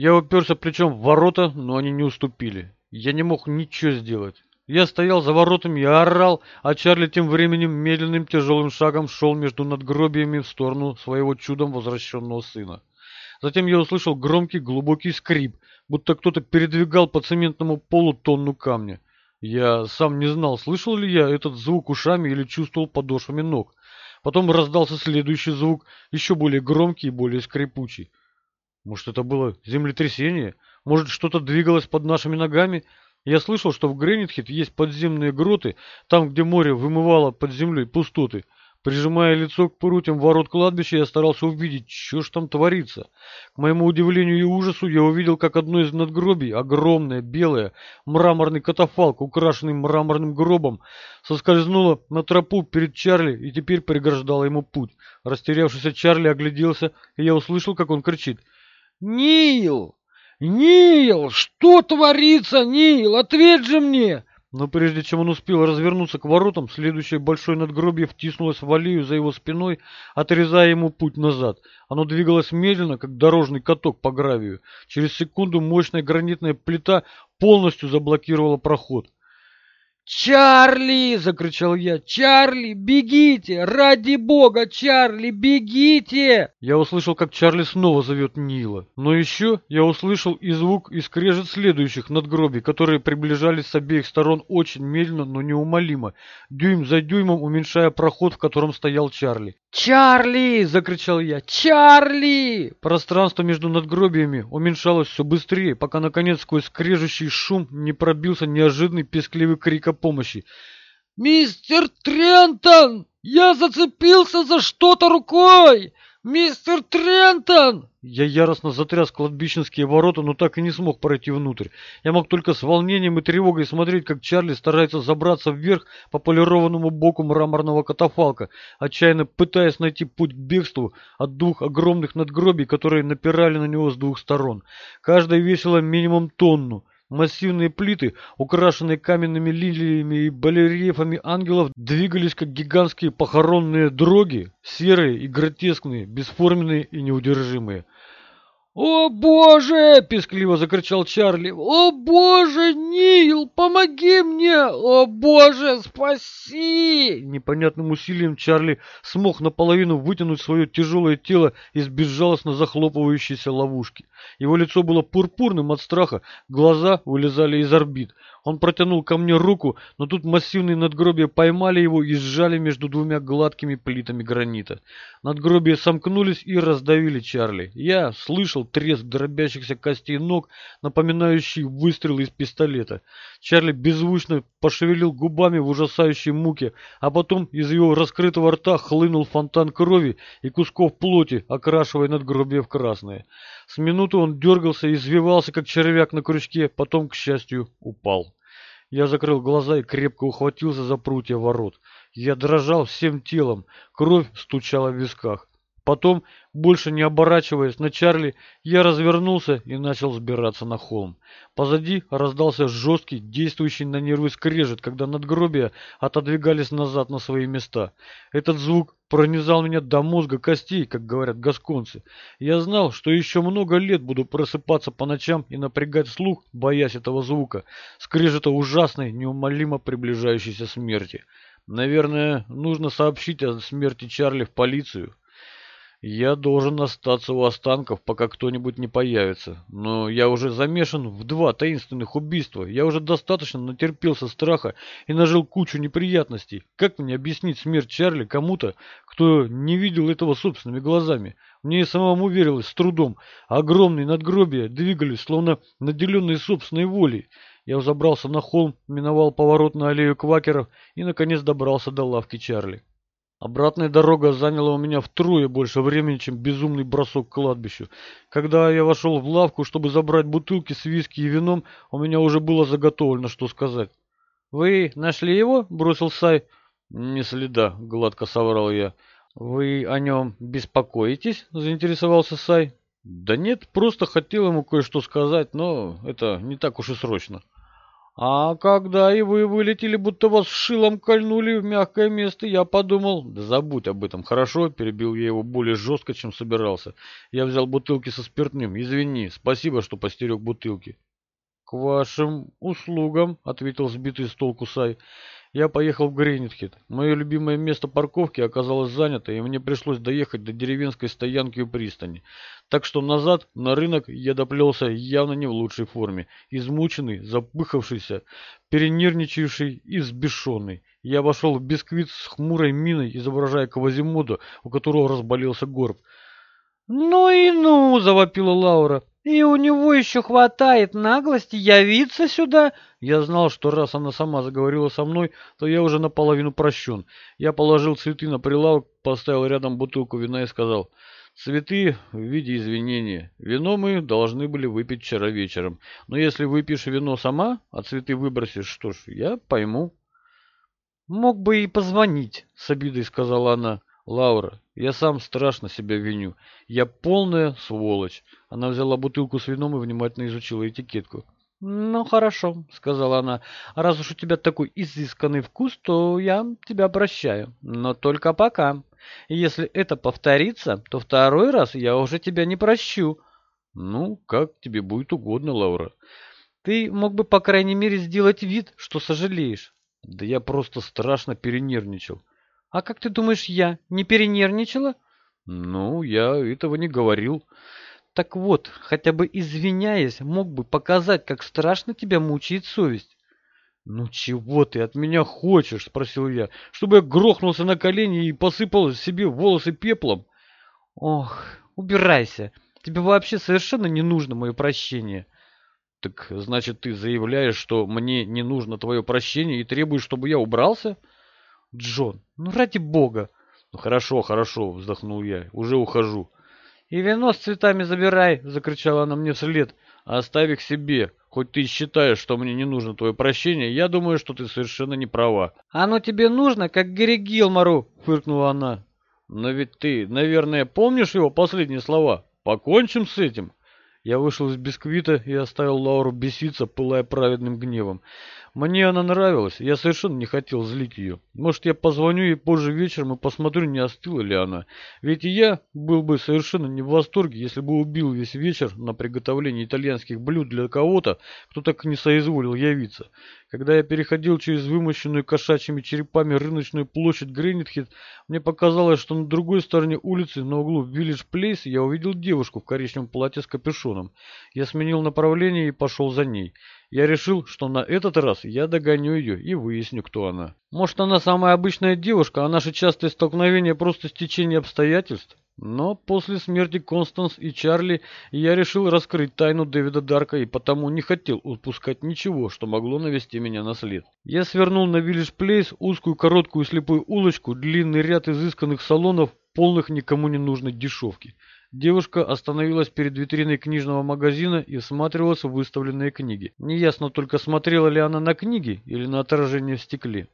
Я уперся плечом в ворота, но они не уступили. Я не мог ничего сделать. Я стоял за воротами и орал, а Чарли тем временем медленным тяжелым шагом шел между надгробиями в сторону своего чудом возвращенного сына. Затем я услышал громкий глубокий скрип, будто кто-то передвигал по цементному полу тонну камня. Я сам не знал, слышал ли я этот звук ушами или чувствовал подошвами ног. Потом раздался следующий звук, еще более громкий и более скрипучий. Может, это было землетрясение? Может, что-то двигалось под нашими ногами? Я слышал, что в Гренитхит есть подземные гроты, там, где море вымывало под землей пустоты. Прижимая лицо к прутьям ворот кладбища, я старался увидеть, что ж там творится. К моему удивлению и ужасу я увидел, как одно из надгробий, огромное, белое, мраморный катафалк, украшенный мраморным гробом, соскользнуло на тропу перед Чарли и теперь преграждало ему путь. Растерявшийся Чарли огляделся, и я услышал, как он кричит. «Нил! «Нил! Что творится, Нил? Ответь же мне!» Но прежде чем он успел развернуться к воротам, следующее большое надгробие втиснулось в аллею за его спиной, отрезая ему путь назад. Оно двигалось медленно, как дорожный каток по гравию. Через секунду мощная гранитная плита полностью заблокировала проход. «Чарли!» — закричал я. «Чарли, бегите! Ради бога, Чарли, бегите!» Я услышал, как Чарли снова зовет Нила. Но еще я услышал и звук, и скрежет следующих надгробий, которые приближались с обеих сторон очень медленно, но неумолимо, дюйм за дюймом уменьшая проход, в котором стоял Чарли. «Чарли!» — закричал я. «Чарли!» Пространство между надгробиями уменьшалось все быстрее, пока, наконец, сквозь скрежущий шум не пробился неожиданный пескливый крик помощи. «Мистер Трентон! Я зацепился за что-то рукой! Мистер Трентон!» Я яростно затряс кладбищенские ворота, но так и не смог пройти внутрь. Я мог только с волнением и тревогой смотреть, как Чарли старается забраться вверх по полированному боку мраморного катафалка, отчаянно пытаясь найти путь к бегству от двух огромных надгробий, которые напирали на него с двух сторон. Каждая весила минимум тонну. Массивные плиты, украшенные каменными лилиями и барельефами ангелов, двигались как гигантские похоронные дроги, серые и гротескные, бесформенные и неудержимые. «О, Боже!» — пескливо закричал Чарли. «О, Боже, Нил, помоги мне! О, Боже, спаси!» Непонятным усилием Чарли смог наполовину вытянуть свое тяжелое тело из безжалостно захлопывающейся ловушки. Его лицо было пурпурным от страха, глаза вылезали из орбит. Он протянул ко мне руку, но тут массивные надгробия поймали его и сжали между двумя гладкими плитами гранита. Надгробия сомкнулись и раздавили Чарли. Я слышал треск дробящихся костей ног, напоминающий выстрел из пистолета. Чарли беззвучно пошевелил губами в ужасающей муке, а потом из его раскрытого рта хлынул фонтан крови и кусков плоти, окрашивая надгробие в красное. С минуту он дергался и извивался, как червяк на крючке, потом, к счастью, упал. Я закрыл глаза и крепко ухватился за прутья ворот. Я дрожал всем телом, кровь стучала в висках. Потом, больше не оборачиваясь на Чарли, я развернулся и начал сбираться на холм. Позади раздался жесткий, действующий на нервы скрежет, когда надгробия отодвигались назад на свои места. Этот звук пронизал меня до мозга костей, как говорят гасконцы. Я знал, что еще много лет буду просыпаться по ночам и напрягать слух, боясь этого звука, скрежета ужасной, неумолимо приближающейся смерти. Наверное, нужно сообщить о смерти Чарли в полицию. Я должен остаться у останков, пока кто-нибудь не появится. Но я уже замешан в два таинственных убийства. Я уже достаточно натерпелся страха и нажил кучу неприятностей. Как мне объяснить смерть Чарли кому-то, кто не видел этого собственными глазами? Мне и самому верилось с трудом. Огромные надгробия двигались, словно наделенные собственной волей. Я взобрался на холм, миновал поворот на аллею квакеров и, наконец, добрался до лавки Чарли. Обратная дорога заняла у меня втрое больше времени, чем безумный бросок к кладбищу. Когда я вошел в лавку, чтобы забрать бутылки с виски и вином, у меня уже было заготовлено, что сказать. «Вы нашли его?» — бросил Сай. «Не следа», — гладко соврал я. «Вы о нем беспокоитесь?» — заинтересовался Сай. «Да нет, просто хотел ему кое-что сказать, но это не так уж и срочно». А когда и вы вылетели, будто вас шилом кольнули в мягкое место, я подумал... Да забудь об этом, хорошо? Перебил я его более жестко, чем собирался. Я взял бутылки со спиртным. Извини, спасибо, что постерег бутылки. К вашим услугам, ответил сбитый с толку Сай. Я поехал в Гринитхед. Мое любимое место парковки оказалось занято, и мне пришлось доехать до деревенской стоянки у пристани. Так что назад, на рынок, я доплелся явно не в лучшей форме. Измученный, запыхавшийся, перенервничавший и взбешенный. Я вошел в бисквит с хмурой миной, изображая Квазимода, у которого разболелся горб. «Ну и ну!» — завопила Лаура. И у него еще хватает наглости явиться сюда. Я знал, что раз она сама заговорила со мной, то я уже наполовину прощен. Я положил цветы на прилавок, поставил рядом бутылку вина и сказал, «Цветы в виде извинения. Вино мы должны были выпить вчера вечером. Но если выпьешь вино сама, а цветы выбросишь, что ж, я пойму». «Мог бы и позвонить», — с обидой сказала она. «Лаура, я сам страшно себя виню. Я полная сволочь. Она взяла бутылку с вином и внимательно изучила этикетку. «Ну, хорошо», — сказала она. «Раз уж у тебя такой изысканный вкус, то я тебя прощаю. Но только пока. Если это повторится, то второй раз я уже тебя не прощу». «Ну, как тебе будет угодно, Лаура». «Ты мог бы, по крайней мере, сделать вид, что сожалеешь». «Да я просто страшно перенервничал. А как ты думаешь, я не перенервничала? Ну, я этого не говорил. Так вот, хотя бы извиняясь, мог бы показать, как страшно тебя мучает совесть. «Ну чего ты от меня хочешь?» – спросил я. «Чтобы я грохнулся на колени и посыпал себе волосы пеплом?» «Ох, убирайся. Тебе вообще совершенно не нужно мое прощение». «Так значит, ты заявляешь, что мне не нужно твое прощение и требуешь, чтобы я убрался?» Джон, ну ради бога. Ну хорошо, хорошо, вздохнул я, уже ухожу. И вино с цветами забирай, закричала она мне вслед. Оставь их себе. Хоть ты считаешь, что мне не нужно твое прощение, я думаю, что ты совершенно не права. Оно тебе нужно, как Гэри Гилмору, фыркнула она. Но ведь ты, наверное, помнишь его последние слова? Покончим с этим. Я вышел из бисквита и оставил Лауру беситься, пылая праведным гневом. Мне она нравилась, я совершенно не хотел злить ее. Может, я позвоню ей позже вечером и посмотрю, не остыла ли она. Ведь и я был бы совершенно не в восторге, если бы убил весь вечер на приготовление итальянских блюд для кого-то, кто так не соизволил явиться. Когда я переходил через вымощенную кошачьими черепами рыночную площадь Гринитхит, мне показалось, что на другой стороне улицы, на углу Виллидж Плейс, я увидел девушку в коричневом платье с капюшоном. Я сменил направление и пошел за ней. Я решил, что на этот раз я догоню ее и выясню, кто она. Может, она самая обычная девушка, а наши частые столкновения просто стечение обстоятельств? Но после смерти Констанс и Чарли я решил раскрыть тайну Дэвида Дарка и потому не хотел упускать ничего, что могло навести меня на след. Я свернул на Виллидж Плейс узкую короткую слепую улочку, длинный ряд изысканных салонов, полных никому не нужной дешевки. Девушка остановилась перед витриной книжного магазина и всматривалась в выставленные книги. Неясно только, смотрела ли она на книги или на отражение в стекле.